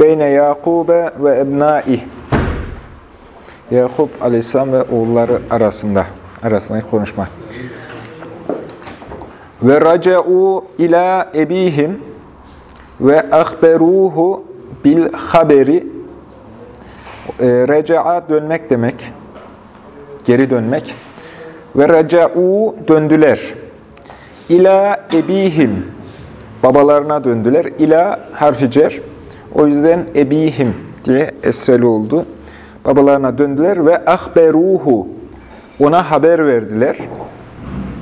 Beyne Yakube ve ebnaih. Yakup aleyhisselam ve oğulları arasında arasındaki konuşma. Ve raca'u ila ebihim ve ahberuhu bil haberi. E, reca'a dönmek demek. Geri dönmek. Ve raca'u döndüler. İla ebihim. Babalarına döndüler. İla harfi cer. O yüzden ebihim diye esreli oldu. Babalarına döndüler ve ahberuhu. Ona haber verdiler.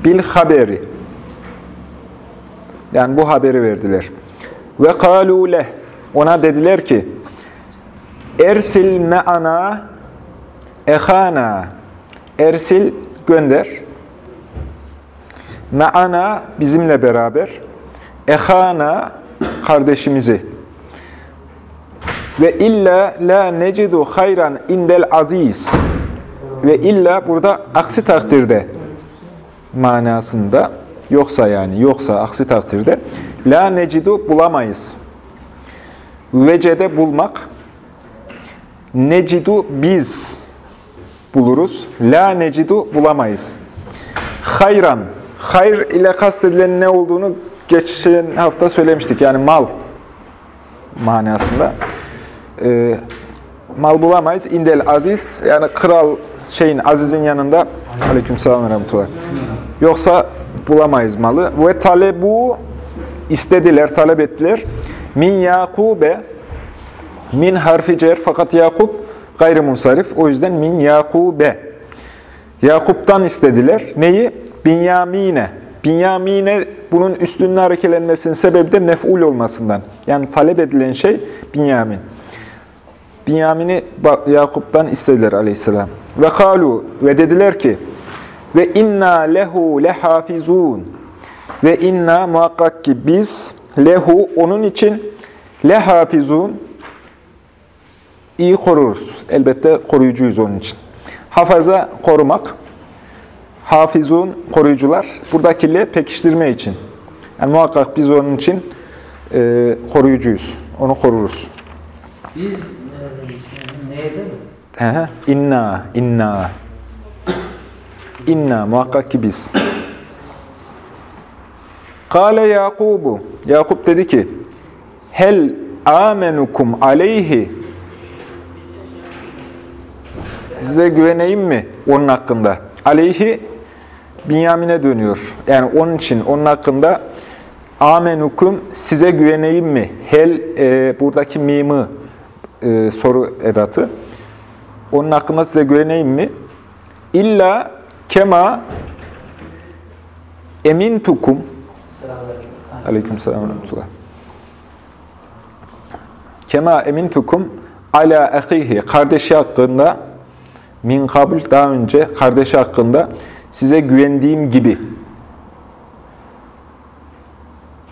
Bil haberi. Yani bu haberi verdiler. Ve kalu leh. Ona dediler ki Ersil me'ana ehana. Ersil gönder. Me'ana bizimle beraber. Ehana kardeşimizi. Ve illa la necidu hayran indel aziz. Ve illa burada aksi takdirde manasında yoksa yani yoksa aksi takdirde la necidu bulamayız. Vecede bulmak necidu biz buluruz. La necidu bulamayız. Hayran. Hayr ile kastedilen ne olduğunu geçen hafta söylemiştik. Yani mal manasında. E, mal bulamayız. İndel aziz yani kral şeyin azizin yanında aleykümselam ve rahmetullah. Yoksa bulamayız malı. Ve talebu istediler, talep ettiler. Min Yakube min harfi cer fakat Yakup gayrimunsarif. O yüzden min Yakube. Yakup'tan istediler. Neyi? Binyamine. Binyamine bunun üstünlüğü harekelenmesinin sebebi de mef'ul olmasından. Yani talep edilen şey Binyamin. Binyamin'i Yakup'tan istediler aleyhisselam. Ve kalu ve dediler ki ve inna lehu lehafizun ve inna muhakkak ki biz lehu onun için lehafizun iyi koruruz. Elbette koruyucuyuz onun için. Hafaza korumak, hafizun koruyucular. Buradaki le pekiştirme için. Yani muhakkak biz onun için e, koruyucuyuz. Onu koruruz. Biz neydi? He, inna, inna. İnna, muhakkak ki biz. Kale Yakubu. Yakup dedi ki, Hel amenukum aleyhi. Size güveneyim mi onun hakkında? Aleyhi, Binyamin'e dönüyor. Yani onun için, onun hakkında amenukum size güveneyim mi? Hel, e, buradaki mimi e, soru edatı. Onun hakkında size güveneyim mi? İlla kema emintukum Aleyküm selam. Kema emintukum ala ahihi kardeşi hakkında min kabul daha önce kardeşi hakkında size güvendiğim gibi.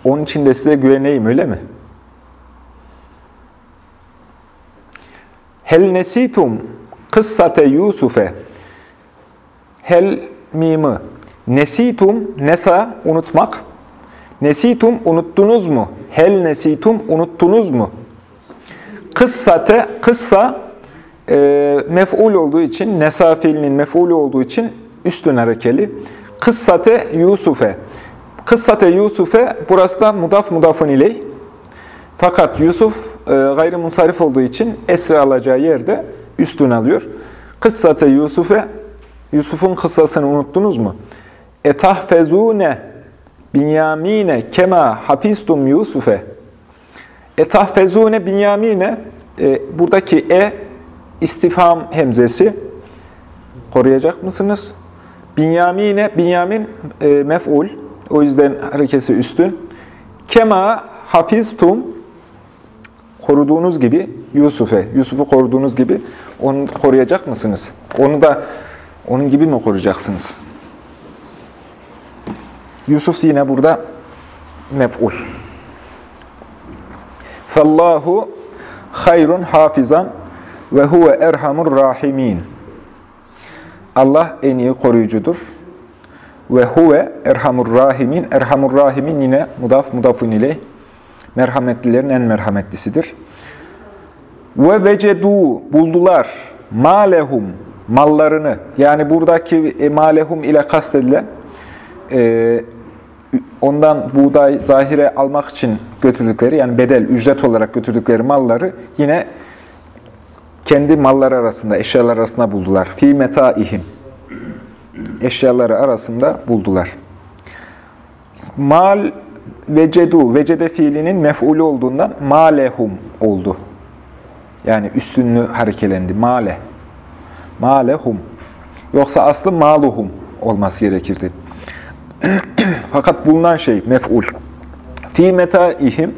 Onun için de size güveneyim öyle mi? Hel nesitum kıssate Yusuf'e Hel mimi Nesitum, nesa, unutmak. Nesitum, unuttunuz mu? Hel nesitum, unuttunuz mu? Kıssate, kıssa e, mef'ul olduğu için, nesa fiilinin mef'ul olduğu için üstün harekeli. Kıssate Yusuf'e. Kıssate Yusuf'e, burası da mudaf mudafın iley. Fakat Yusuf gayrimunsarif olduğu için esre alacağı yerde üstün alıyor. Kıssate Yusuf'e, Yusuf'un kıssasını unuttunuz mu? Etahfezune binyamine kema hafiztum Yusuf'e. Etahfezune binyamine, e, buradaki e istifham hemzesi koruyacak mısınız? Binyamine, binyamin e, mef'ul. O yüzden harekesi üstün. Kema hafiztum koruduğunuz gibi Yusuf'e, Yusuf'u koruduğunuz gibi onu koruyacak mısınız? Onu da onun gibi mi koruyacaksınız? Yusuf yine burada mef'ul. Fallahu hayrun hafizan ve huve erhamur rahimin. Allah en iyi koruyucudur. Ve huve erhamur rahimin. Erhamur rahimin yine mudaf mudafun ile merhametlilerin en merhametlisidir. Ve vecedu buldular malehum mallarını yani buradaki e, malehum ile kastedilen e, ondan buğday zahire almak için götürdükleri yani bedel ücret olarak götürdükleri malları yine kendi malları arasında eşyalar arasında buldular. Fi metaihim eşyaları arasında buldular. Mal vecedu, vecede fiilinin mef'ulü olduğundan malehum oldu. Yani üstünlüğü harekelendi. Male. Malehum. Yoksa aslı maluhum olması gerekirdi. Fakat bulunan şey mef'ul. Fi metaihim.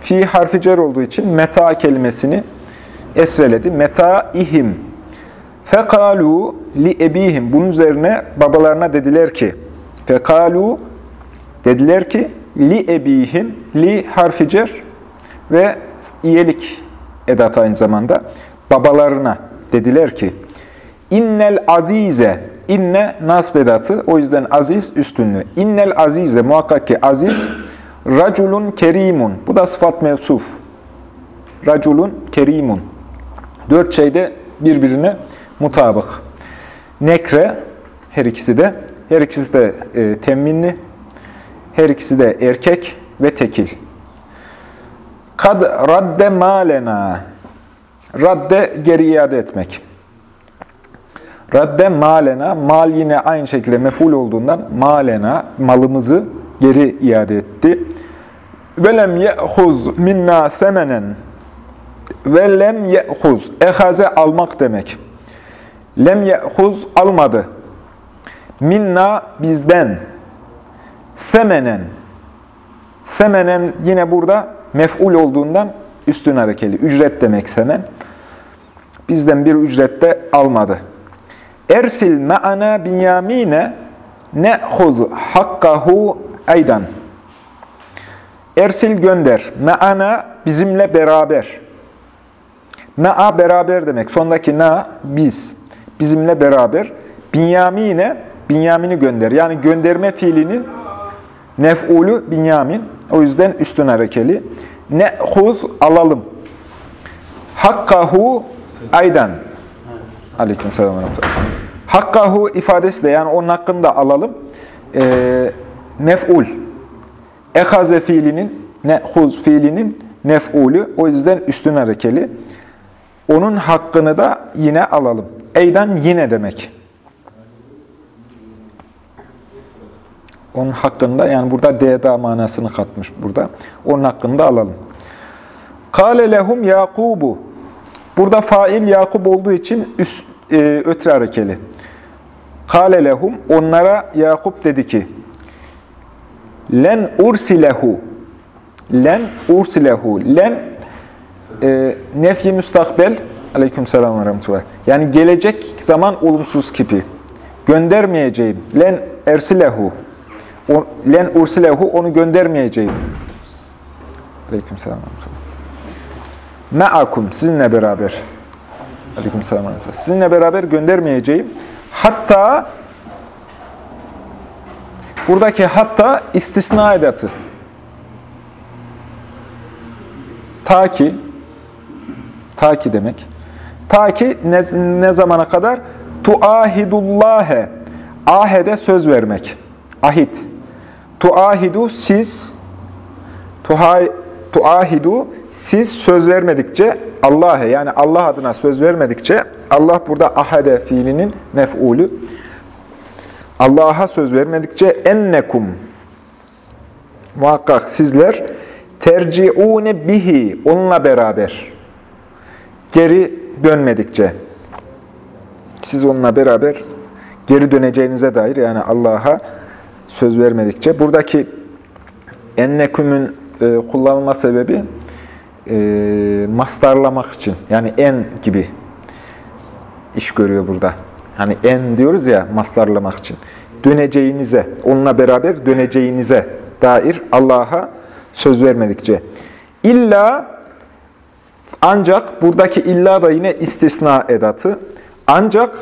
Fi harfi cer olduğu için meta kelimesini esreledi. Metaihim. Fekalu li ebihim. Bunun üzerine babalarına dediler ki fekalu dediler ki li ebihim li harfi cer ve iyelik edatı aynı zamanda babalarına dediler ki innel azize inne nasb edatı o yüzden aziz üstünlüğü. İnnel azize muhakkak ki aziz raculun kerimun. Bu da sıfat mevsuf. Raculun kerimun. Dört şeyde birbirine mutabık. Nekre her ikisi de her ikisi de e, temminli. Her ikisi de erkek ve tekil. Kad radde malena. Radde geri iade etmek. Radde malena. Mal yine aynı şekilde meful olduğundan malena malımızı geri iade etti. Ve lem ye'huz minna semenen. Ve lem ye'huz. Ehaze almak demek. Lem ye'huz almadı. Minna bizden. Semenen. Semenen yine burada mef'ul olduğundan üstün harekeli. Ücret demek semen. Bizden bir ücret de almadı. Ersil me'ana binyamine ne'huz hakkahu aydan. Ersil gönder. Me'ana bizimle beraber. Me'a beraber demek. Sondaki na biz. Bizimle beraber. Binyamine Binyamin'i gönder. Yani gönderme fiilinin nef'ulü Binyamin. O yüzden üstün harekeli. Ne'huz alalım. Hakkahu aydan. Aleyküm selam. Hakkahu ifadesi de yani onun hakkında alalım. E, mef'ul. Ehaze fiilinin, ne'huz fiilinin nef'ulü. O yüzden üstün harekeli. Onun hakkını da yine alalım. Eyden yine demek. Onun hakkında yani burada deda manasını katmış burada. Onun hakkında alalım. Kale lehum Yakubu. Burada fail Yakub olduğu için üst, e, ötre harekeli. Kale lehum onlara Yakup dedi ki Len ursilehu Len ursilehu Len e, nefyi müstakbel Aleyküm selam ve. Yani gelecek zaman olumsuz kipi. Göndermeyeceğim. Len ersilehu. Len ursilehu onu göndermeyeceğim. Aleyküm selam. Me'akum sizinle beraber. Aleyküm selam. Sizinle beraber göndermeyeceğim. Hatta buradaki hatta istisna edatı. Ta ki ta ki demek. Ta ki ne, ne zamana kadar? Tuahidullâhe. Ahede söz vermek. Ahit. Tuahidu siz tuhay, tuahidu siz söz vermedikçe Allah'a yani Allah adına söz vermedikçe Allah burada ahade fiilinin mef'ulü. Allah'a söz vermedikçe ennekum muhakkak sizler terciune bihi onunla beraber geri dönmedikçe siz onunla beraber geri döneceğinize dair yani Allah'a söz vermedikçe buradaki ennekümün e, kullanılma sebebi e, mastarlamak için yani en gibi iş görüyor burada. Hani en diyoruz ya mastarlamak için. Döneceğinize, onunla beraber döneceğinize dair Allah'a söz vermedikçe. İlla ancak buradaki illa da yine istisna edatı. Ancak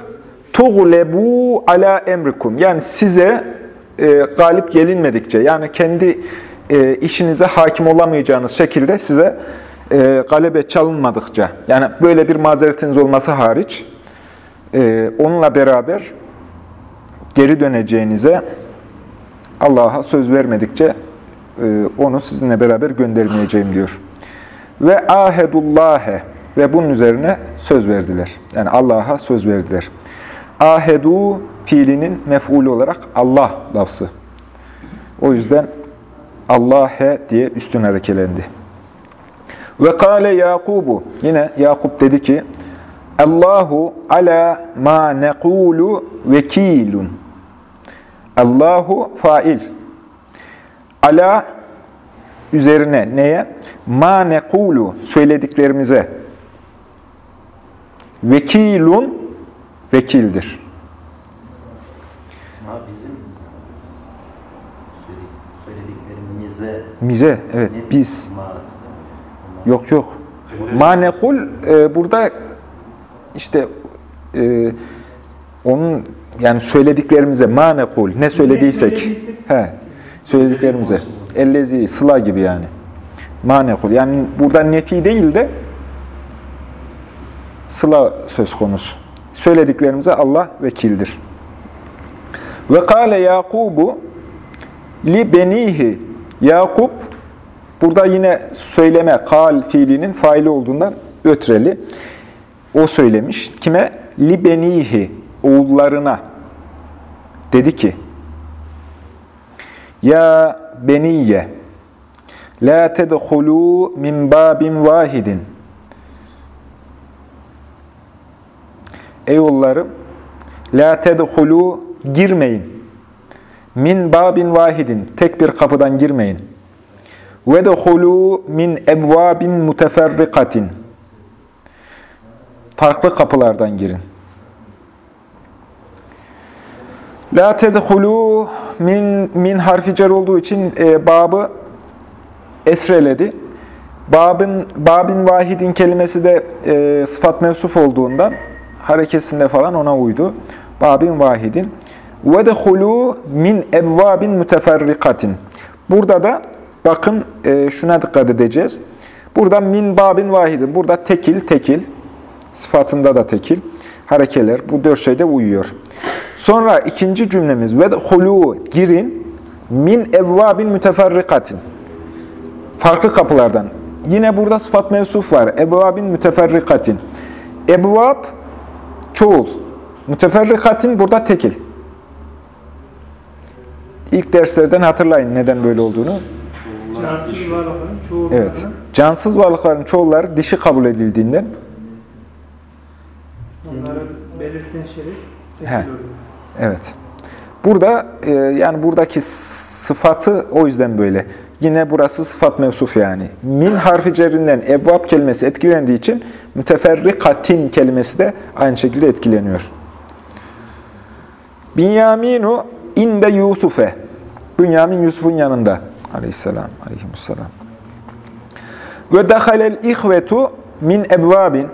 tuğlebu ala emrikum. Yani size e, galip gelinmedikçe yani kendi e, işinize hakim olamayacağınız şekilde size e, galebe çalınmadıkça yani böyle bir mazeretiniz olması hariç e, onunla beraber geri döneceğinize Allah'a söz vermedikçe e, onu sizinle beraber göndermeyeceğim diyor. Ve ahedullâhe ve bunun üzerine söz verdiler. Yani Allah'a söz verdiler. Ahedu fiilinin mef'ulü olarak Allah lafzı. O yüzden Allah'e diye üstün harekelendi. Ve kâle Yakubu yine Yakup dedi ki Allahu ala ma nekulu vekilun. Allahu fail. Ala üzerine neye? Ma nekulu söylediklerimize. Vekilun vekildir. Bizim söyledik- söylediklerimize Mize, evet ne biz. Yok yok. Ma nekul e, burada işte e, onun yani söylediklerimize ma nekul ne söylediysek he söylediklerimize ellezi sıla gibi yani. Ma nekul yani burada nefi değil de sıla söz konusu. Söylediklerimize Allah vekildir. Ve kâle Yakubu li benihi Yakup burada yine söyleme kal fiilinin faili olduğundan ötreli. O söylemiş. Kime? Li benihi oğullarına dedi ki Ya beniye la tedhulu min babin vahidin Ey oğullarım la tedhulu girmeyin min babin vahidin tek bir kapıdan girmeyin ve dehulu min ebvabin muteferrikatin farklı kapılardan girin. La tedhulu min min harfi cer olduğu için e, babı esreledi. Babın babin vahidin kelimesi de e, sıfat mevsuf olduğundan harekesinde falan ona uydu. Babin vahidin. Dehulu min evvabin müteferrikatin. Burada da bakın e, şuna dikkat edeceğiz. Burada min babin vahidin. Burada tekil, tekil. Sıfatında da tekil. Harekeler. Bu dört şeyde uyuyor. Sonra ikinci cümlemiz dehulu girin min evvabin müteferrikatin. Farklı kapılardan. Yine burada sıfat mevsuf var. Ebvabin müteferrikatin. Ebvab çoğul. Müteferrikatin burada tekil. İlk derslerden hatırlayın neden böyle olduğunu. Cansız varlıkların çoğullarına Evet. Cansız varlıkların çoğulları dişi kabul edildiğinden onları belirten şerif He. Evet. Burada e, yani buradaki sıfatı o yüzden böyle. Yine burası sıfat mevsuf yani. Min harfi cerrinden ebvab kelimesi etkilendiği için müteferrikatin kelimesi de aynı şekilde etkileniyor. Binyaminu inde Yusuf'e. Bünyamin Yusuf'un yanında. Aleyhisselam. Aleykümselam. Ve dehalel ihvetu min ebvabin.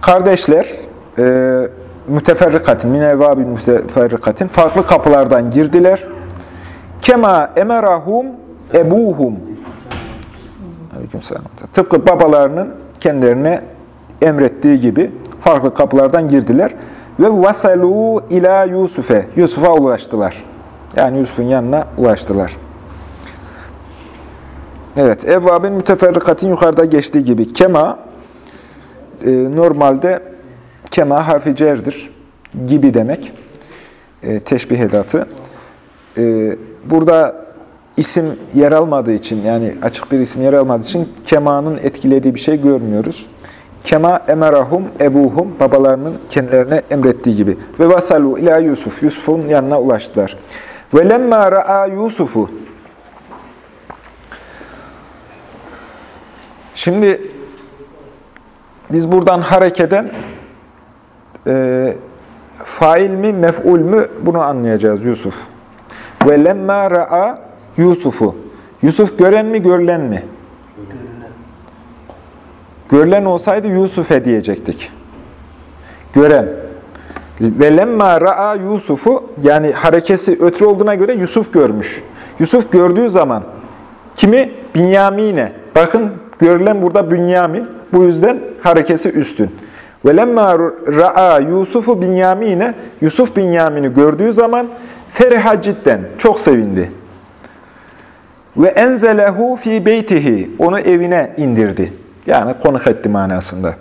Kardeşler, e, müteferrikatin, min evvabin müteferrikatin, farklı kapılardan girdiler. Kema emerahum ebuhum. Aleykümselam. Tıpkı babalarının kendilerine emrettiği gibi farklı kapılardan girdiler. Ve vasalu ila Yusuf'e. Yusuf'a ulaştılar. Yani Yusuf'un yanına ulaştılar. Evet, evvabin müteferrikatin yukarıda geçtiği gibi. Kema, e, normalde kema harfi cerdir. Gibi demek. E, teşbih edatı. E, burada isim yer almadığı için, yani açık bir isim yer almadığı için kemanın etkilediği bir şey görmüyoruz. Kema emerahum ebuhum babalarının kendilerine emrettiği gibi. Ve vasalu ila Yusuf. Yusuf'un yanına ulaştılar. Ve lemma ra'a Yusufu Şimdi biz buradan harekeden e, fail mi, mef'ul mü bunu anlayacağız Yusuf. Ve lemma ra'a Yusuf'u. Yusuf gören mi, görülen mi? Görülen olsaydı Yusuf'e diyecektik. Gören. Ve lemma ra'a Yusuf'u yani harekesi ötürü olduğuna göre Yusuf görmüş. Yusuf gördüğü zaman kimi? Binyamine. Bakın görülen burada Bünyamin. Bu yüzden harekesi üstün. Ve lemma ra'a Yusuf'u Binyamine. Yusuf Binyamin'i gördüğü zaman feriha cidden. Çok sevindi. Ve enzelehu fi beytihi. Onu evine indirdi. Yani konuk etti manasında.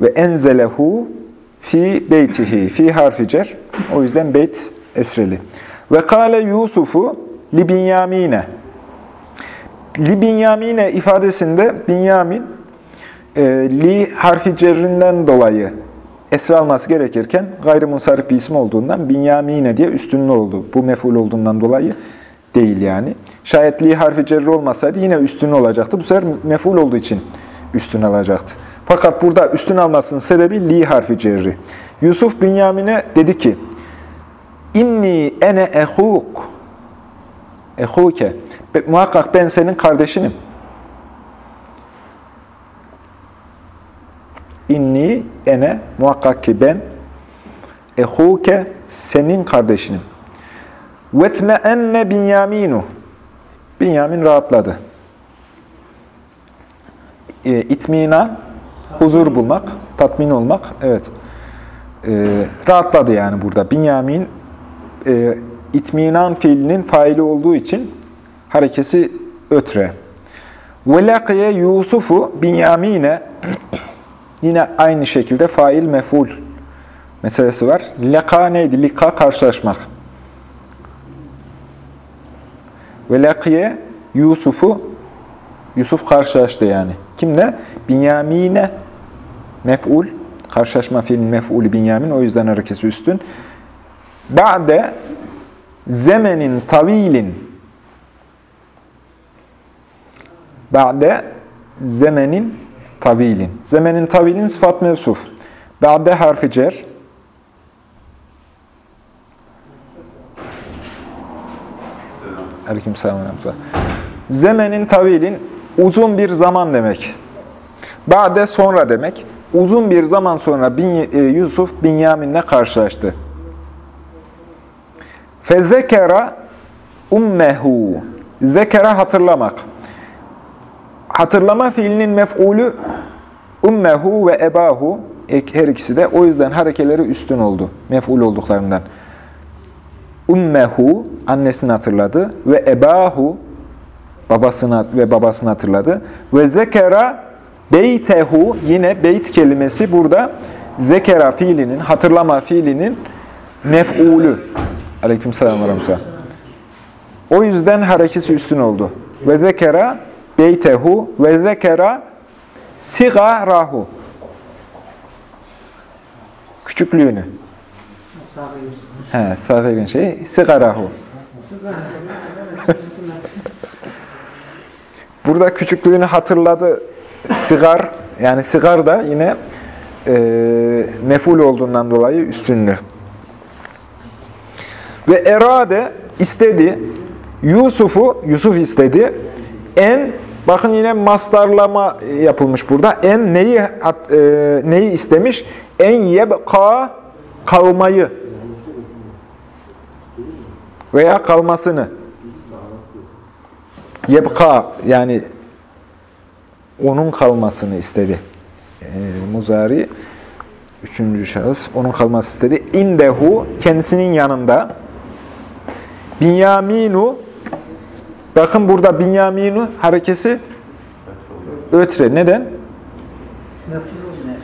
Ve enzelehu fi beytihi. Fi harfi cer. O yüzden beyt esreli. Ve kâle Yusufu li Binyamine. Li Binyamine ifadesinde Binyamin e, li harfi dolayı esre alması gerekirken gayrimunsarif bir isim olduğundan Binyamine diye üstünlü oldu. Bu mef'ul olduğundan dolayı değil yani. Şayet li harfi cerri olmasaydı yine üstün olacaktı. Bu sefer mef'ul olduğu için üstün alacaktı. Fakat burada üstün almasının sebebi li harfi cerri. Yusuf Binyamin'e dedi ki, İnni ene ehuk. Ehuke. Muhakkak ben senin kardeşinim. İnni ene muhakkak ki ben ehuke senin kardeşinim. Vetme enne binyaminu. Binyamin rahatladı. E, itmina, huzur bulmak, tatmin olmak. Evet. E, rahatladı yani burada. Binyamin e, itminan fiilinin faili olduğu için harekesi ötre. Ve lakiye Yusufu binyamine yine aynı şekilde fail meful meselesi var. Leka neydi? Lika karşılaşmak. Ve lakiye Yusuf'u Yusuf karşılaştı yani. Kimle? Binyamine mef'ul. Karşılaşma fiilin mef'ulü Binyamin. O yüzden harekesi üstün. Ba'de zemenin tavilin Ba'de zemenin tavilin. Zemenin tavilin sıfat mevsuf. Ba'de harfi cer. Aleyküm selam. Zemenin tavilin uzun bir zaman demek. Ba'de sonra demek. Uzun bir zaman sonra bin, e, Yusuf Binyamin'le karşılaştı. Fezekera ummehu. Zekera hatırlamak. Hatırlama fiilinin mef'ulü ummehu ve ebahu. Her ikisi de o yüzden harekeleri üstün oldu. Mef'ul olduklarından. Ummehu annesini hatırladı ve ebahu babasını ve babasını hatırladı. Ve zekera beytehu yine beyt kelimesi burada zekera fiilinin, hatırlama fiilinin mef'ulü. Aleykümselam ve. O yüzden harekesi üstün oldu. Ve zekera beytehu ve zekera sigarahu. Küçüklüğünü. He, sagirin şeyi sigarahu. Burada küçüklüğünü hatırladı. Sigar, yani sigar da yine e, meful olduğundan dolayı üstünlü. Ve erade istedi, Yusuf'u, Yusuf istedi. En, bakın yine mastarlama yapılmış burada. En neyi e, neyi istemiş? En yebka kalmayı veya kalmasını. Yebka yani onun kalmasını istedi. E, muzari üçüncü şahıs onun kalması istedi. İndehu kendisinin yanında Binyaminu bakın burada Binyaminu harekesi ötre. Neden?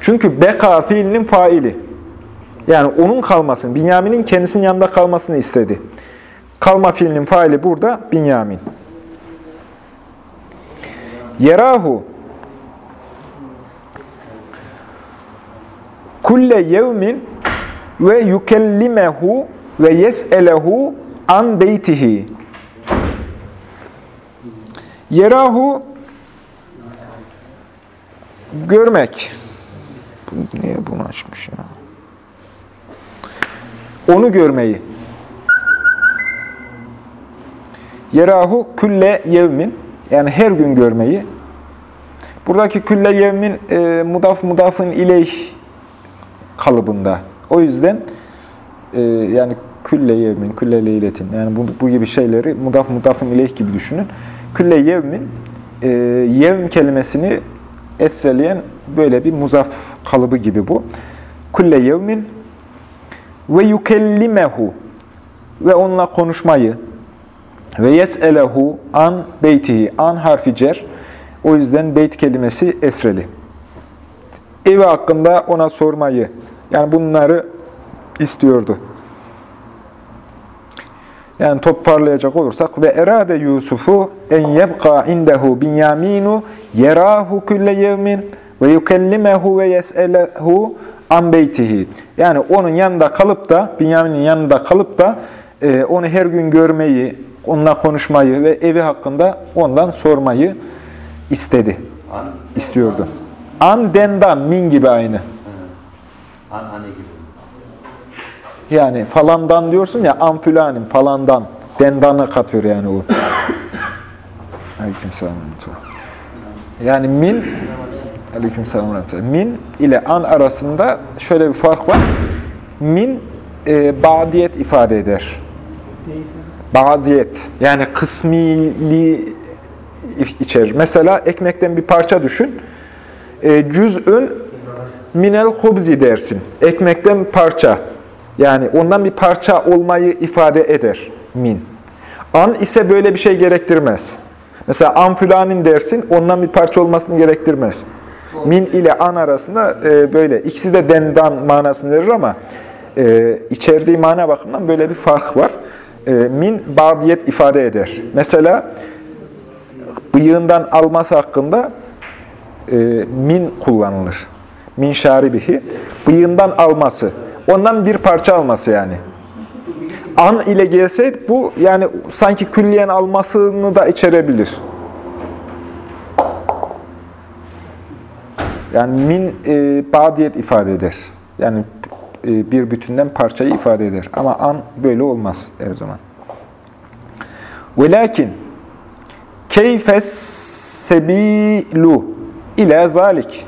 Çünkü beka fiilinin faili. Yani onun kalmasını, Binyamin'in kendisinin yanında kalmasını istedi. Kalma fiilinin faili burada Binyamin. Yerahu kulle yevmin ve yukellimehu ve yes'elehu an beytihi. Yerahu görmek. Bu, niye bunu açmış ya? Onu görmeyi. Yerahu külle yevmin. Yani her gün görmeyi. Buradaki külle yevmin e, mudaf mudafın ileyh kalıbında. O yüzden e, yani külle yevmin, külle leyletin yani bu, bu gibi şeyleri mudaf mudafın ileyh gibi düşünün. Külle yevmin e, yevm kelimesini esreleyen böyle bir muzaf kalıbı gibi bu. Külle yevmin ve yukellimehu ve onunla konuşmayı ve yes'elehu an beytihi an harfi cer. O yüzden beyt kelimesi esreli. Evi hakkında ona sormayı yani bunları istiyordu. Yani toparlayacak olursak ve erade Yusuf'u en yebqa indehu Binyaminu yerahu külle yevmin ve yukellimehu ve yes'elehu an beytihi. Yani onun yanında kalıp da Binyamin'in yanında kalıp da e, onu her gün görmeyi, onunla konuşmayı ve evi hakkında ondan sormayı istedi. İstiyordu. An dendan min gibi aynı. an hani gibi. Yani falandan diyorsun ya an fülanin falandan. Dendanı katıyor yani o. Aleykümselam. Yani min Aleykümselam. Min ile an arasında şöyle bir fark var. Min e, badiyet ifade eder. Badiyet yani kısmili içerir. Mesela ekmekten bir parça düşün. E, cüz'ün minel hubzi dersin. Ekmekten parça. Yani ondan bir parça olmayı ifade eder min. An ise böyle bir şey gerektirmez. Mesela an fülanin dersin, ondan bir parça olmasını gerektirmez. Min ile an arasında e, böyle. ikisi de dendan manasını verir ama e, içerdiği mana bakımından böyle bir fark var. E, min badiyet ifade eder. Mesela bıyığından alması hakkında e, min kullanılır. Min şaribihi. Bıyığından alması. Ondan bir parça alması yani. An ile gelseydi bu yani sanki külliyen almasını da içerebilir. Yani min e, badiyet ifade eder. Yani e, bir bütünden parçayı ifade eder. Ama an böyle olmaz her zaman. Velakin keyfes sebilu ile zalik.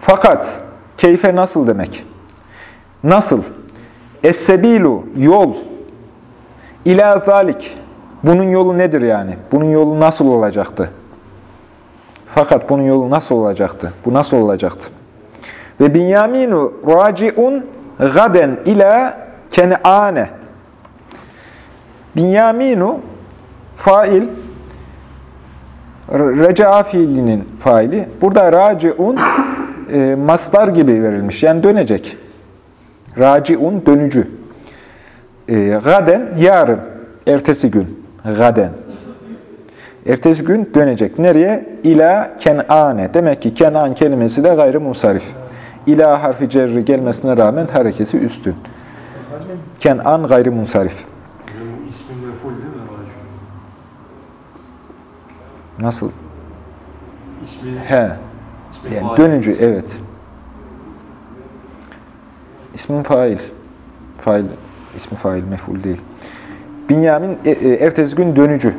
Fakat keyfe nasıl demek? Nasıl? Es-sebilu, yol. İlâ zalik. Bunun yolu nedir yani? Bunun yolu nasıl olacaktı? Fakat bunun yolu nasıl olacaktı? Bu nasıl olacaktı? Ve Binyaminu raciun gaden ila ken'ane. Binyaminu fail reca'a fiilinin faili. Burada raciun e, mastar gibi verilmiş. Yani dönecek. Raciun dönücü. E, gaden yarın, ertesi gün. Gaden. Ertesi gün dönecek. Nereye? İla ken'ane. Demek ki kenan kelimesi de gayrı musarif. İla harfi cerri gelmesine rağmen harekesi üstün. Kenan gayrı musarif. Bu ismi meful değil mi? Racun? Nasıl? İsmi, He. ismi Yani dönücü, evet. İsmin fail. Fail, ismi fail, mef'ul değil. Binyamin e, e, ertesi gün dönücü.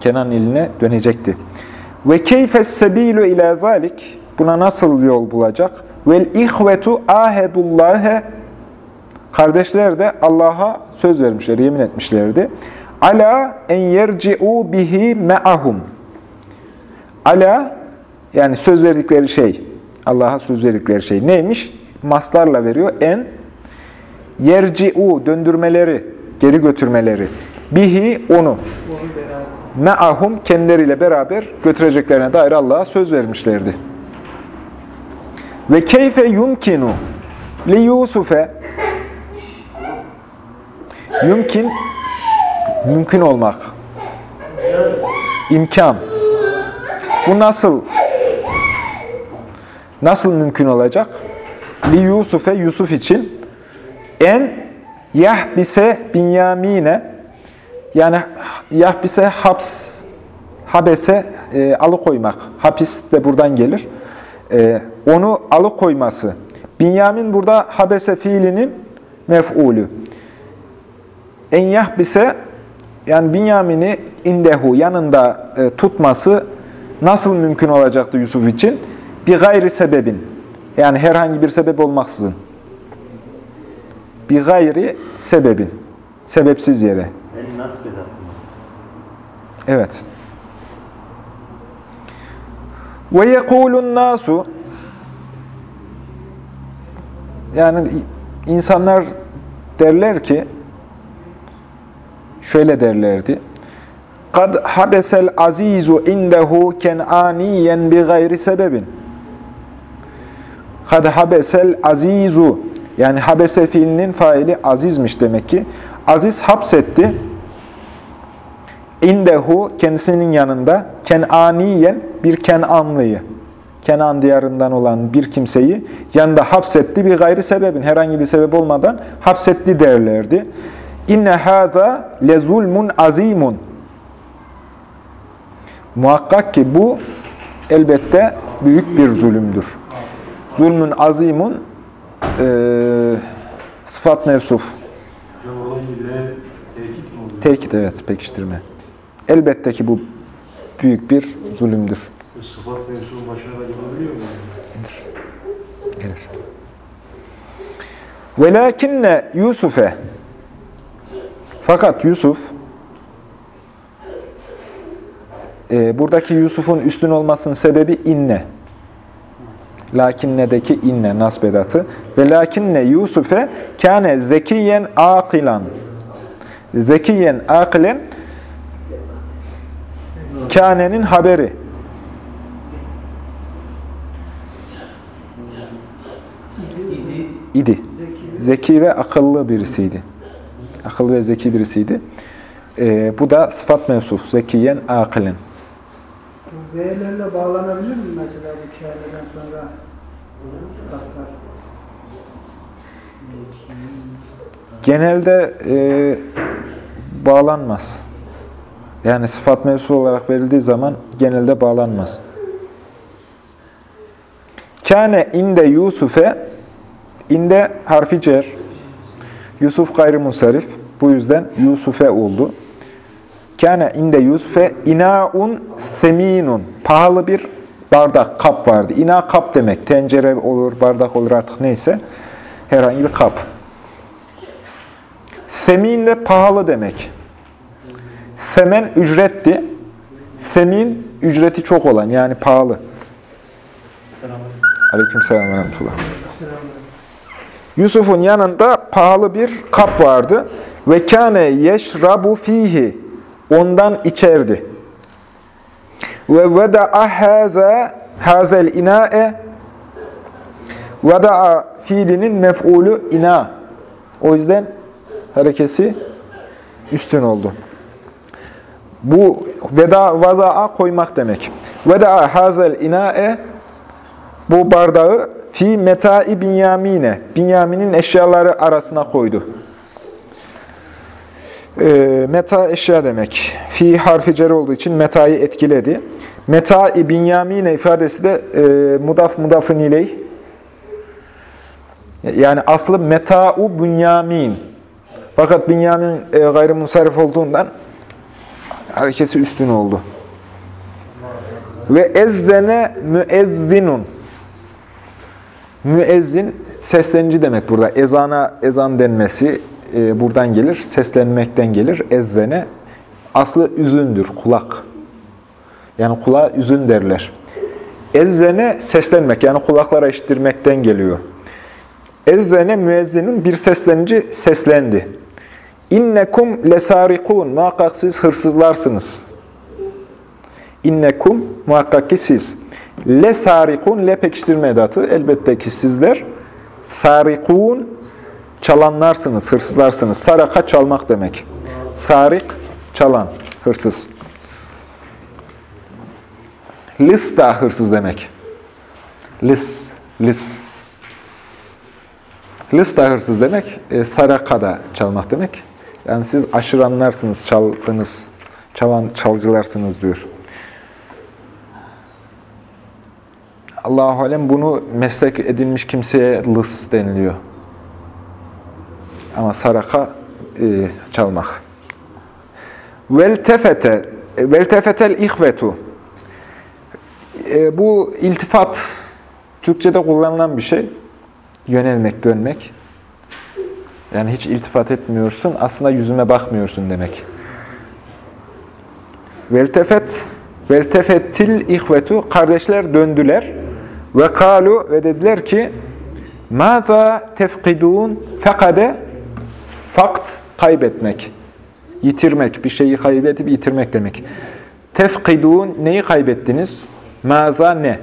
Kenan iline dönecekti. Ve keyfes sebilu ila zalik. Buna nasıl yol bulacak? Vel ihvetu ahedullâhe. Kardeşler de Allah'a söz vermişler, yemin etmişlerdi. Ala en yerci'u bihi me'ahum. Ala yani söz verdikleri şey, Allah'a söz verdikleri şey neymiş? Maslarla veriyor. En yerci'u döndürmeleri, geri götürmeleri. Bihi onu. Me'ahum kendileriyle beraber götüreceklerine dair Allah'a söz vermişlerdi. Ve keyfe yumkinu li Yusuf'e yumkin mümkün olmak. imkan. Bu nasıl nasıl mümkün olacak? Li Yusuf'e Yusuf için en yahbise binyamine yani yahbise haps habese e, alıkoymak. Hapis de buradan gelir. e, onu alıkoyması. Binyamin burada habese fiilinin mef'ulü. En yahbise yani Binyamin'i indehu yanında e, tutması nasıl mümkün olacaktı Yusuf için? Bir gayri sebebin. Yani herhangi bir sebep olmaksızın. Bir gayri sebebin. Sebepsiz yere. Evet. Ve yekulun nasu yani insanlar derler ki şöyle derlerdi. Kad habesel azizu indehu ken'aniyen bi gayri sebebin. Kad habesel azizu yani habese fiilinin faili azizmiş demek ki. Aziz hapsetti. İndehu kendisinin yanında ken'aniyen bir Kenanlıyı. Kenan diyarından olan bir kimseyi yanında hapsetti bir gayri sebebin. Herhangi bir sebep olmadan hapsetti derlerdi. İnne hâzâ lezulmun azimun. Muhakkak ki bu elbette büyük bir zulümdür. Zulmün azimun e, sıfat mevsuf. Tekit mi oluyor? Tekit evet pekiştirme. Elbette ki bu büyük bir zulümdür. Sıfat mevsunun başına da gelebiliyor mu? yani? Gelir. Velakinne Yusuf'e fakat Yusuf e, buradaki Yusuf'un üstün olmasının sebebi inne. Lakinne'deki inne nasbedatı. Ve lakinne Yusuf'e kâne zekiyen akilan. Zekiyen akilen kânenin haberi. İdi. Zeki ve akıllı birisiydi. Akıllı ve zeki birisiydi. Ee, bu da sıfat mevsuf. Zekiyen, akilen. V'lerle bağlanabilir mi mesela bu kâreden sonra sıfatlar? Genelde e, bağlanmaz. Yani sıfat mevsu olarak verildiği zaman genelde bağlanmaz. Kâne inde Yusuf'e inde harfi cer. Yusuf gayrimusarif. Bu yüzden Yusuf'e oldu. Kâne inde Yusuf'e inaun seminun. Pahalı bir bardak, kap vardı. İna kap demek. Tencere olur, bardak olur artık neyse. Herhangi bir kap. Semin de pahalı demek. Semen ücretti. Semin ücreti çok olan yani pahalı. Aleykümselam ve rahmetullah. Yusuf'un yanında pahalı bir kap vardı. Ve kâne yeşrabu fihi. Ondan içerdi. Ve veda'a hâzâ hâzel inâe veda'a fiilinin mef'ulü ina. O yüzden harekesi üstün oldu. Bu veda vaza'a koymak demek. Veda'a hazel ina'e bu bardağı fi metai binyamine Binyamin'in eşyaları arasına koydu. E, meta eşya demek. Fi harfi cer olduğu için metayı etkiledi. Metai binyamine ifadesi de e, mudaf mudafın iley. Yani aslı meta'u bünyamin. Fakat Binyamin e, gayrimusarif olduğundan harekesi üstün oldu. Ve ezzene müezzinun. Müezzin seslenici demek burada. Ezana ezan denmesi e, buradan gelir. Seslenmekten gelir. Ezzene aslı üzündür, kulak. Yani kulağa üzün derler. Ezzene seslenmek yani kulaklara işittirmekten geliyor. Ezzene müezzinin bir seslenici seslendi. İnnekum lesarikun. Muhakkak siz hırsızlarsınız. İnnekum muhakkak ki siz. Lesarikun le pekiştirme edatı. Elbette ki sizler sarikun çalanlarsınız, hırsızlarsınız. Saraka çalmak demek. Sarik çalan, hırsız. Lis da hırsız demek. Lis, lis. Lis da hırsız demek, e, saraka da çalmak demek. Yani siz aşıranlarsınız, çaldınız, çalan çalcılarsınız diyor. Allahu alem bunu meslek edilmiş kimseye lıs deniliyor. Ama saraka e, çalmak. Veltefete veltefetel ihvetu e, bu iltifat Türkçe'de kullanılan bir şey. Yönelmek, dönmek. Yani hiç iltifat etmiyorsun, aslında yüzüme bakmıyorsun demek. Veltefet, veltefettil ihvetu, kardeşler döndüler. Ve kalu ve dediler ki, Maza tefkidun fekade fakt kaybetmek, yitirmek, bir şeyi kaybedip yitirmek demek. Tefkidun neyi kaybettiniz? Maza ne?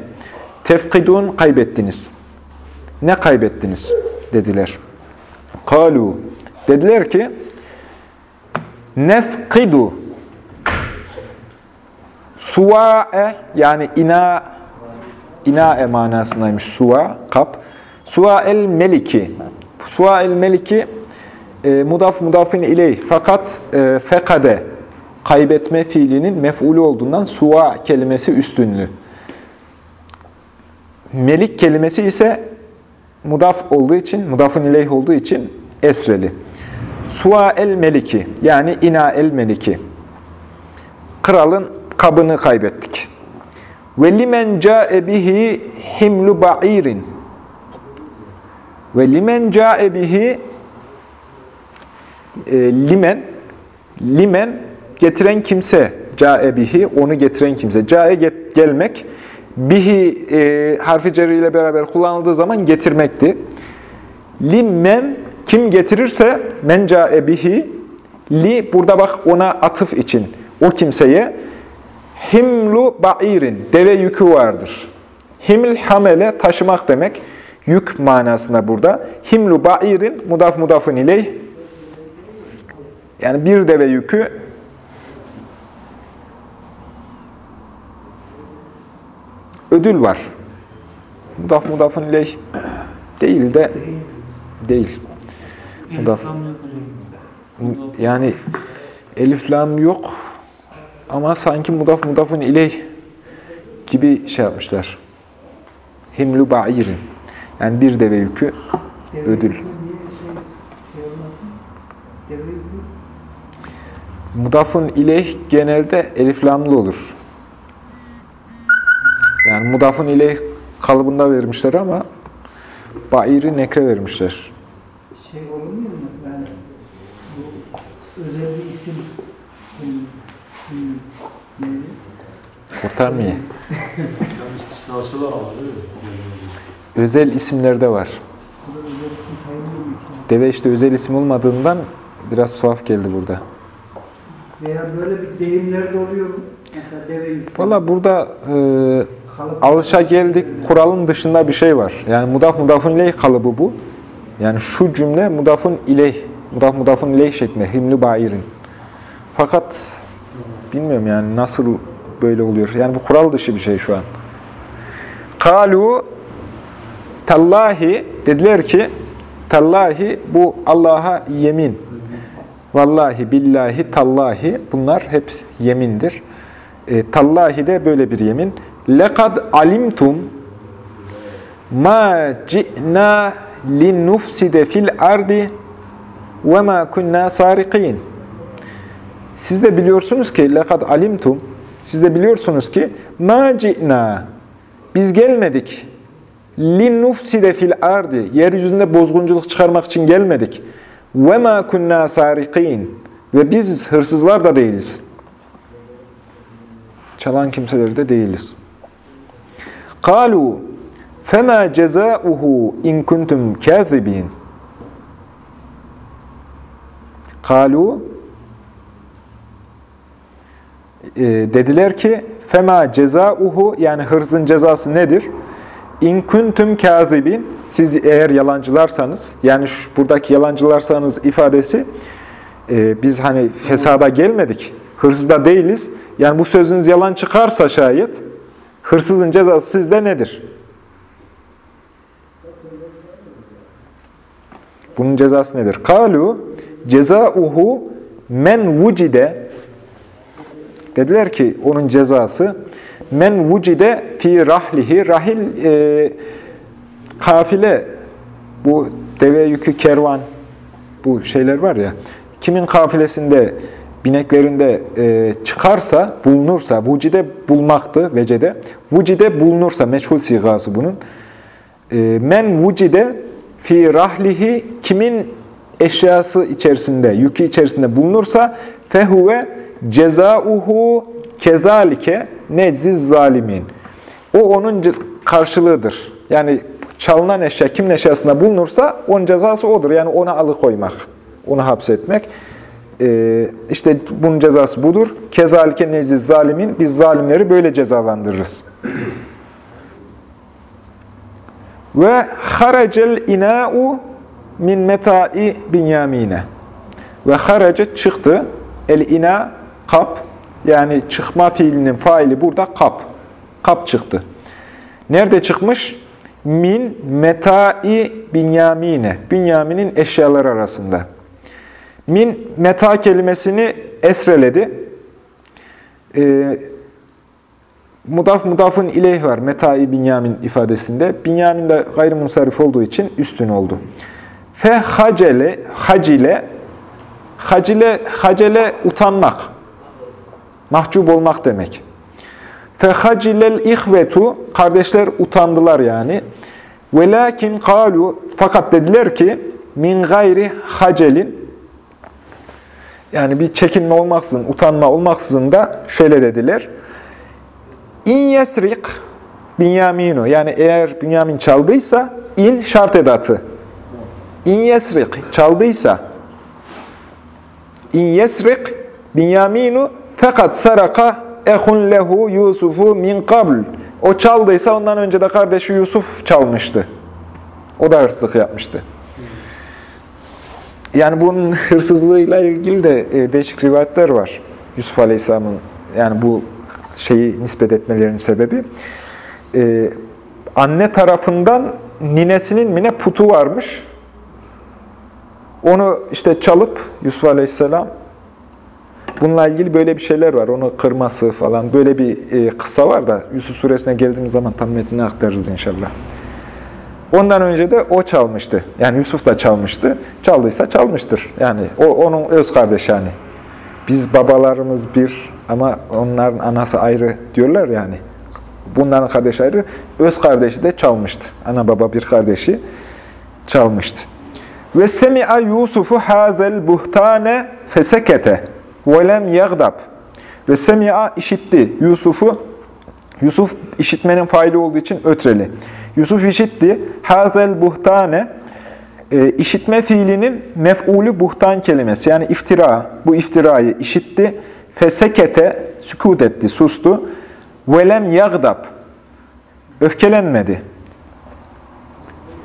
Tefkidun kaybettiniz. Ne kaybettiniz? dediler. Kalu dediler ki nefkidu sua'e yani ina inae manasındaymış su'a kap. Sua'el meliki. Sua'el meliki e, mudaf mudafin ileyh fakat e, fekade kaybetme fiilinin mef'ulü olduğundan su'a kelimesi üstünlü. Melik kelimesi ise mudaf olduğu için, mudafın ileyh olduğu için esreli. Su'a el meliki yani ina el meliki. Kralın kabını kaybettik. Ve limen ca'e bihi himlu ba'irin. Ve limen ca'e bihi e, limen limen getiren kimse ca'e bihi onu getiren kimse. Ca'e get, gelmek bihi e, harfi cerri ile beraber kullanıldığı zaman getirmekti. Limmen kim getirirse men ca'e bihi li burada bak ona atıf için o kimseye himlu ba'irin deve yükü vardır. Himl hamele taşımak demek. Yük manasında burada. Himlu ba'irin mudaf mudafın ileyh yani bir deve yükü ödül var. Mudaf mudafın ileyh değil de değil. Mudaf. Yani elif lam yok ama sanki mudaf mudafın ileyh gibi şey yapmışlar. Himlu ba'irin. Yani bir deve yükü Ödül. yükü niye şey, şey olmasın? Deve yükü Mudafın ileyh genelde elif lamlı olur. Yani mudafın ileyh kalıbında vermişler ama bairi nekre vermişler. şey olmuyor mu? Yani bu özel bir isim hmm, hmm? Kurtarmıyor. Özel isimlerde var. Deve işte özel isim olmadığından biraz tuhaf geldi burada. Veya böyle bir deyimlerde oluyor mu? Mesela deve yükü. Valla burada e, alışa geldik kuralın dışında bir şey var. Yani mudaf mudafın ileyh kalıbı bu. Yani şu cümle mudafın ileyh, mudaf mudafın ileyh şeklinde, himli bairin. Fakat bilmiyorum yani nasıl böyle oluyor. Yani bu kural dışı bir şey şu an. Kalu tallahi dediler ki tallahi bu Allah'a yemin. Vallahi billahi tallahi bunlar hep yemindir. E, tallahi de böyle bir yemin. Lekad alimtum ma ci'na linnufside fil ardi ve ma kunna sariqin. Siz de biliyorsunuz ki lekad alimtum siz de biliyorsunuz ki ma ci'na biz gelmedik linnufside fil ardi yeryüzünde bozgunculuk çıkarmak için gelmedik. Ve ma kunna sariqin ve biz hırsızlar da değiliz. Çalan kimseler de değiliz. Kalu fema cezauhu in kuntum kazibin. Kalu dediler ki fema cezauhu yani hırzın cezası nedir? İn kuntum kazibin siz eğer yalancılarsanız yani şu, buradaki yalancılarsanız ifadesi e, biz hani fesada gelmedik, hırsız da değiliz. Yani bu sözünüz yalan çıkarsa şayet hırsızın cezası sizde nedir? Bunun cezası nedir? Kalu cezauhu men vucide dediler ki onun cezası men vucide fi rahlihi. Rahil e, kafile bu deve yükü kervan bu şeyler var ya. Kimin kafilesinde bineklerinde e, çıkarsa, bulunursa, vucide bulmaktı vecede. Vucide bulunursa, meçhul sigası bunun. E, men vucide fi rahlihi kimin eşyası içerisinde, yükü içerisinde bulunursa fehuve cezauhu kezalike neciz zalimin. O onun karşılığıdır. Yani çalınan eşya kimin eşyasında bulunursa onun cezası odur. Yani ona alıkoymak, onu hapsetmek. Ee, işte bunun cezası budur. Kezalike neciz zalimin. Biz zalimleri böyle cezalandırırız. Ve haracel ina'u min meta'i binyamine. Ve harace çıktı. El ina kap. Yani çıkma fiilinin faili burada kap. Kap çıktı. Nerede çıkmış? Min meta'i binyamine. Bünyamin'in eşyaları arasında. Min meta kelimesini esreledi. Ee, Mudaf mudafın ileyh var. Metai binyamin ifadesinde. Binyamin de gayrimunsarif olduğu için üstün oldu. Fe hacele, hacile, hacile, hacele utanmak. Mahcup olmak demek. Hacilel ihvetu, kardeşler utandılar yani. Velakin kalu, fakat dediler ki, min gayri hacelin, yani bir çekinme olmaksızın, utanma olmaksızın da şöyle dediler. İn yesrik Binyaminu. Yani eğer Bünyamin çaldıysa in şart edatı. İn yesrik çaldıysa in yesrik Binyaminu fakat saraka ehun lehu Yusufu min qabl. O çaldıysa ondan önce de kardeşi Yusuf çalmıştı. O da hırsızlık yapmıştı. Yani bunun hırsızlığıyla ilgili de e, değişik rivayetler var. Yusuf Aleyhisselam'ın yani bu şeyi nispet etmelerinin sebebi. Ee, anne tarafından ninesinin mine putu varmış. Onu işte çalıp Yusuf Aleyhisselam bununla ilgili böyle bir şeyler var. Onu kırması falan böyle bir e, kıssa var da Yusuf suresine geldiğimiz zaman tam metnini aktarırız inşallah. Ondan önce de o çalmıştı. Yani Yusuf da çalmıştı. Çaldıysa çalmıştır. Yani o onun öz kardeşi yani. Biz babalarımız bir ama onların anası ayrı diyorlar yani. Bunların kardeşi ayrı. Öz kardeşi de çalmıştı. Ana baba bir kardeşi çalmıştı. Ve semi'a Yusufu hazel buhtane fesekete ve lem yagdab. Ve semi'a işitti Yusuf'u. Yusuf işitmenin faili olduğu için ötreli. Yusuf işitti. Hazel buhtane e, işitme fiilinin mef'ulü buhtan kelimesi. Yani iftira. Bu iftirayı işitti. Fesekete sükut etti, sustu. Velem yagdab. Öfkelenmedi.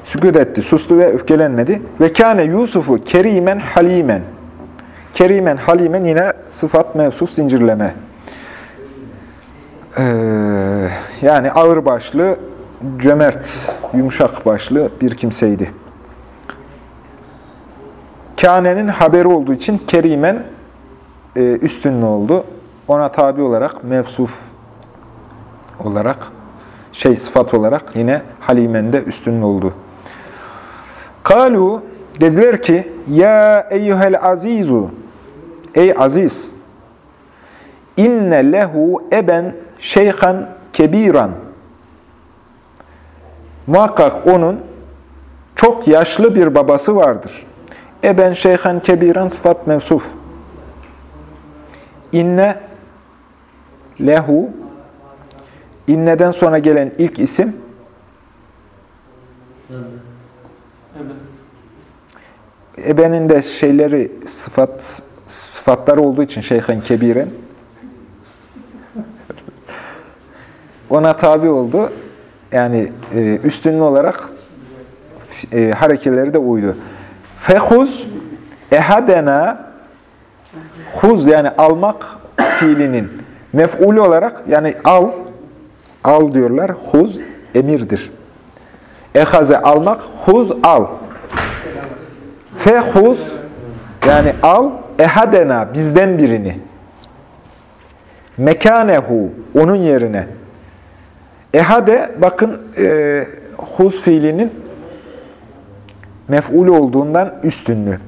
Sükut etti, sustu ve öfkelenmedi. Ve kâne Yusuf'u kerimen halimen. Kerimen halimen yine sıfat mevsuf zincirleme. Ee, yani ağır başlı, cömert, yumuşak başlı bir kimseydi. Kâne'nin haberi olduğu için kerimen e, üstünlü oldu. Ona tabi olarak mevsuf olarak şey sıfat olarak yine halimende üstünlü oldu. Kalu dediler ki ya eyyuhel azizu ey aziz inne lehu eben şeyhan kebiran muhakkak onun çok yaşlı bir babası vardır. Eben şeyhan kebiran sıfat mevsuf. İnne lehu inneden sonra gelen ilk isim ebenin de şeyleri sıfat sıfatları olduğu için şeyhan kebiren ona tabi oldu. Yani e, üstünlü olarak e, harekeleri de uydu. Fehuz ehadena huz yani almak fiilinin mef'ulü olarak yani al al diyorlar. Huz emirdir. Ehaze almak huz al. Fehuz yani al ehadena bizden birini. Mekanehu onun yerine. Ehade bakın e, huz fiilinin mef'ul olduğundan üstünlü.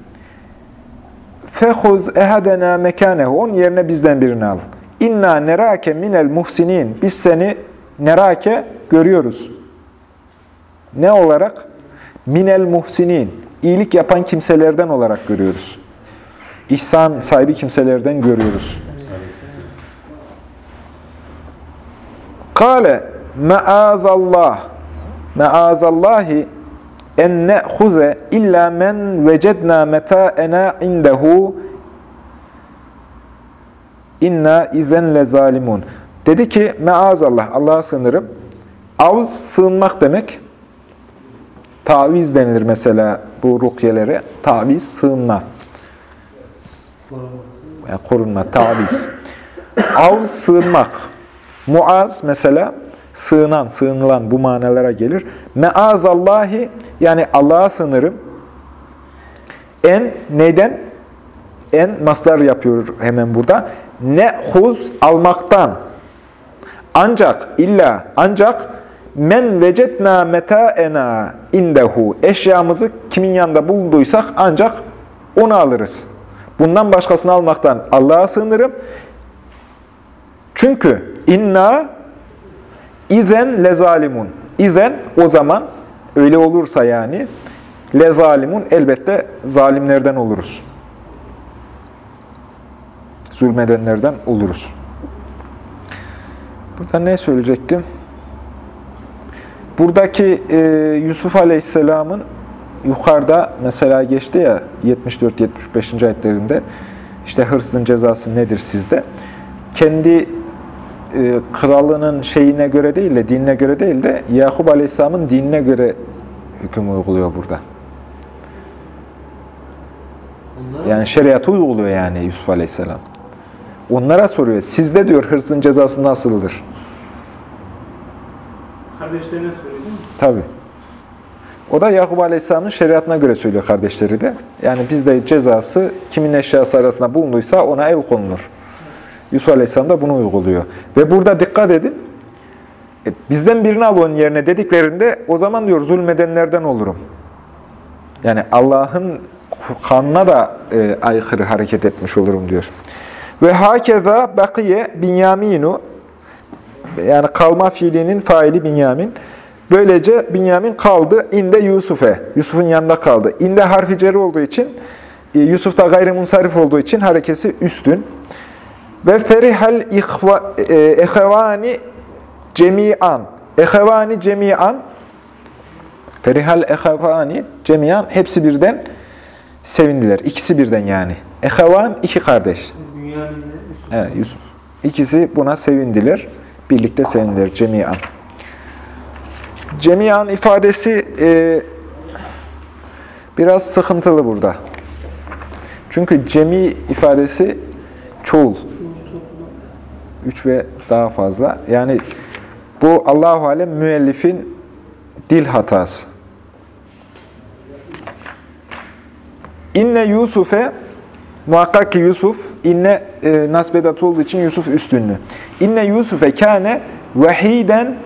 Fehuz ehadena mekanehu. Onun yerine bizden birini al. İnna nerake minel muhsinin. Biz seni nerake görüyoruz. Ne olarak? Minel muhsinin. İyilik yapan kimselerden olarak görüyoruz. İhsan sahibi kimselerden görüyoruz. Kale meazallah meazallahi en ne'huze illa men vecedna meta'ena indehu inna izen le zalimun. Dedi ki meazallah Allah'a sığınırım. Avz sığınmak demek. Taviz denilir mesela bu rukyelere. Taviz, sığınma. Yani korunma, taviz. Avz sığınmak. Muaz mesela sığınan, sığınılan bu manalara gelir. Meazallahi yani Allah'a sığınırım. En neyden? En maslar yapıyor hemen burada. Ne huz almaktan. Ancak illa ancak men vecetna metaena indehu eşyamızı kimin yanında bulunduysak ancak onu alırız. Bundan başkasını almaktan Allah'a sığınırım. Çünkü inna izen lezalimun. İzen o zaman öyle olursa yani lezalimun elbette zalimlerden oluruz. Zulmedenlerden oluruz. Burada ne söyleyecektim? Buradaki e, Yusuf Aleyhisselam'ın yukarıda mesela geçti ya 74-75. ayetlerinde işte hırsın cezası nedir sizde? Kendi e, kralının şeyine göre değil de dinine göre değil de Yakup Aleyhisselam'ın dinine göre hüküm uyguluyor burada. Onlar Yani şeriatı uyguluyor yani Yusuf Aleyhisselam. Onlara soruyor. Sizde diyor hırsın cezası nasıldır? Kardeşlerine söyledi mi? Tabi. O da Yakup Aleyhisselam'ın şeriatına göre söylüyor kardeşleri de. Yani bizde cezası kimin eşyası arasında bulunduysa ona el konulur. Yusuf Aleyhisselam da bunu uyguluyor. Ve burada dikkat edin. e, Bizden birini al onun yerine dediklerinde o zaman diyor zulmedenlerden olurum. Yani Allah'ın kanuna da e, aykırı hareket etmiş olurum diyor. Ve hakeza bakiye binyaminu yani kalma fiilinin faili Binyamin. Böylece Binyamin kaldı inde Yusuf'e. Yusuf'un yanında kaldı. İnde harfi ceri olduğu için, e, Yusuf da gayrimunsarif olduğu için harekesi üstün. Ve ferihal ihva, e, ehevani cemiyan. Ehevani cemiyan. Ferihal ehevani cemiyan. Hepsi birden sevindiler. İkisi birden yani. Ehevan iki kardeş. Yusuf. Evet, Yusuf. İkisi buna sevindiler. Birlikte sevindiler. Cemiyan. Cemiyan ifadesi e, biraz sıkıntılı burada. Çünkü cemi ifadesi çoğul. Üç ve daha fazla. Yani bu Allahu Alem müellifin dil hatası. İnne Yusuf'e muhakkak ki Yusuf inne e, nasbedat olduğu için Yusuf üstünlü. İnne Yusuf'e kâne vehiden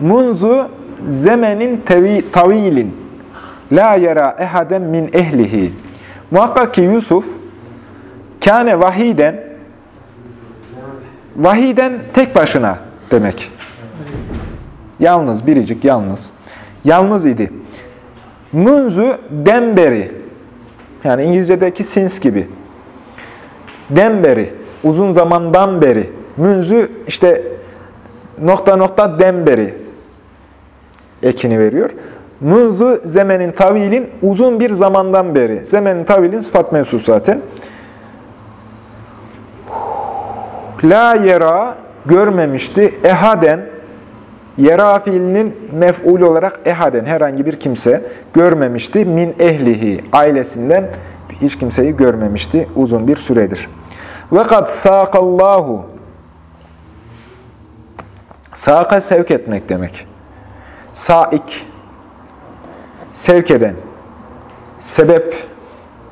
munzu zemenin tevi, tavilin la yara ehaden min ehlihi. Muhakkak ki Yusuf kâne vahiden vahiden tek başına demek. Yalnız, biricik, yalnız. Yalnız idi. Munzu demberi yani İngilizce'deki since gibi. Den beri, uzun zamandan beri. Münzü işte nokta nokta den beri ekini veriyor. Münzü zemenin tavilin uzun bir zamandan beri. Zemenin tavilin sıfat mevsus zaten. La yera görmemişti. Ehaden yera fiilinin mef'ul olarak ehaden herhangi bir kimse görmemişti. Min ehlihi ailesinden hiç kimseyi görmemişti uzun bir süredir. Ve kad sâkallahu Sâka sevk etmek demek. Saik sevk eden sebep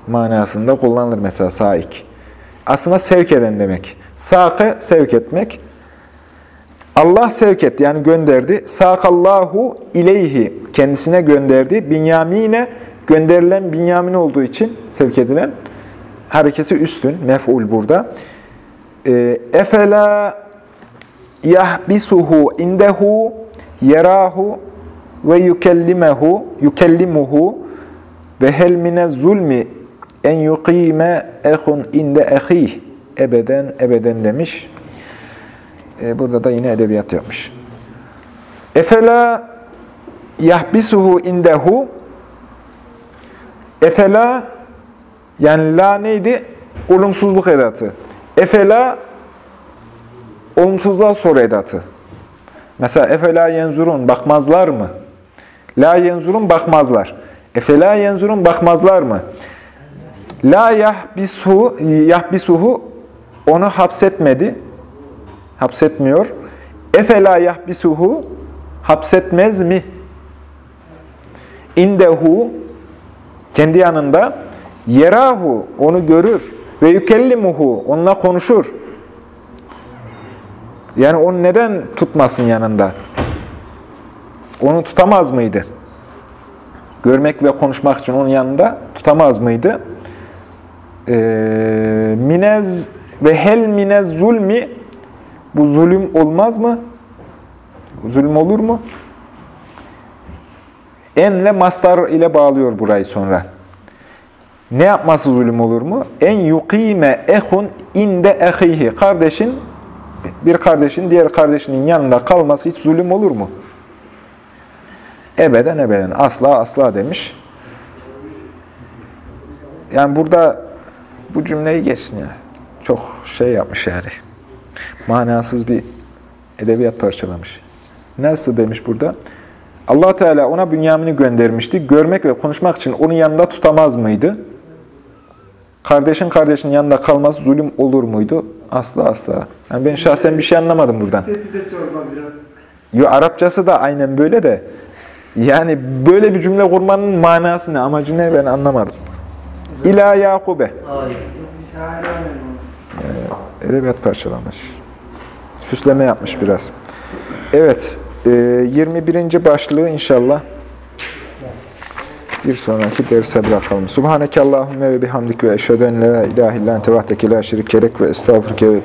manasında kullanılır mesela saik. Aslında sevk eden demek. Sâke sevk etmek. Allah sevk etti yani gönderdi. Sakallahu ileyhi kendisine gönderdi. Binyamine gönderilen Binyamin olduğu için sevk edilen harekesi üstün. Mef'ul burada. Ee, Efela yahbisuhu indehu yerahu ve yukellimehu yukellimuhu ve hel mine zulmi en yuqime ehun inde ehih ebeden ebeden demiş. Ee, burada da yine edebiyat yapmış. Efela yahbisuhu indehu Efela yani la neydi? Olumsuzluk edatı. Efela olumsuzluğa soru edatı. Mesela efela yenzurun bakmazlar mı? La yenzurun bakmazlar. Efela yenzurun bakmazlar mı? La yahbisuhu, yahbisuhu onu hapsetmedi. Hapsetmiyor. Efela yahbisuhu hapsetmez mi? İndehu kendi yanında yerahu onu görür ve yükellimuhu onunla konuşur. Yani onu neden tutmasın yanında? Onu tutamaz mıydı? Görmek ve konuşmak için onun yanında tutamaz mıydı? Ee, minez ve hel minez zulmi bu zulüm olmaz mı? Zulüm olur mu? Enle mastar ile bağlıyor burayı sonra. Ne yapması zulüm olur mu? En yukime ehun inde ehihi. Kardeşin, bir kardeşin diğer kardeşinin yanında kalması hiç zulüm olur mu? Ebeden ebeden. Asla asla demiş. Yani burada bu cümleyi geçsin ya. Çok şey yapmış yani. Manasız bir edebiyat parçalamış. Nasıl demiş burada? allah Teala ona Bünyamin'i göndermişti. Görmek ve konuşmak için onun yanında tutamaz mıydı? Kardeşin kardeşin yanında kalması zulüm olur muydu? Asla asla. Yani ben şahsen bir şey anlamadım buradan. Yo, Arapçası da aynen böyle de. Yani böyle bir cümle kurmanın manası ne, amacı ne ben anlamadım. İla Yakube. Bu. Edebiyat parçalamış. Süsleme yapmış biraz. Evet, e, 21. başlığı inşallah bir sonraki derse bırakalım. Subhaneke Allahümme ve bihamdik ve eşhedü en la ilahe illan tevahdeke la şerikelek ve estağfurke ve